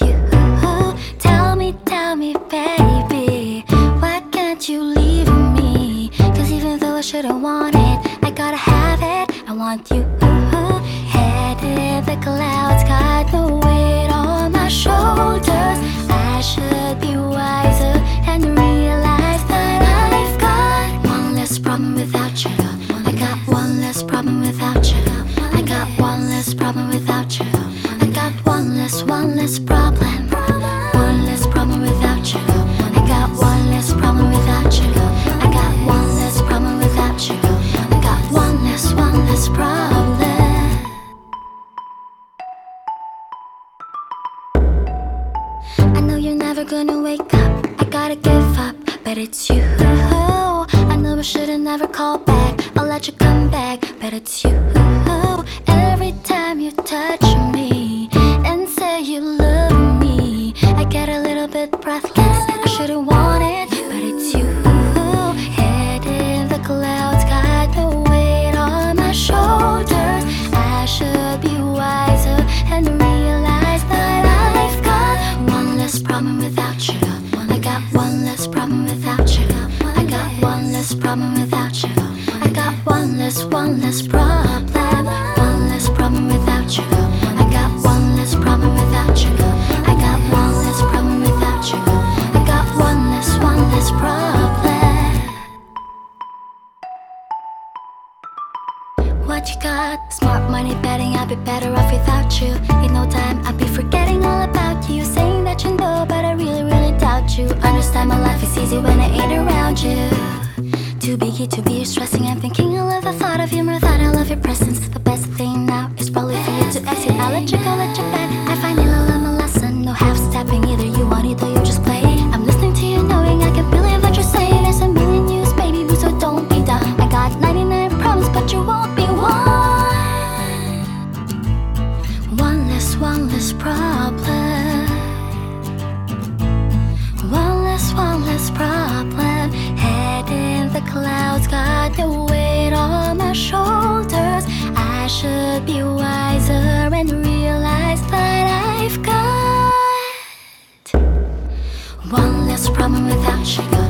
you. Oh, tell me, tell me, baby. Why can't you leave me? Cause even though I shouldn't want it, I gotta have it. I want you. Uh-huh. Head in the clouds, got the weight on my shoulders. I should be wiser and realize that I've got one less problem without you. I got one less problem without you. I got one less problem without you. One less problem. One less problem without you. I got one less problem without you. I got one less problem without you. I got one less, one less problem. I know you're never gonna wake up. I gotta give up, but it's you. I know I should've never called back. I'll let you come back, but it's you. Every time you touch problem without you. I got one less problem without you. I got one less, one less problem. One less problem without you. I got one less problem without you. I got one less problem without you. I got one less, one less problem. What you got? Smart money betting I'd be better off without you. In no time, I'd be Biggie to be stressing and thinking. I love the thought of you more than I love your presence. The best thing now is probably for you to exit. I'll let you go, let you back. Problem without you. I got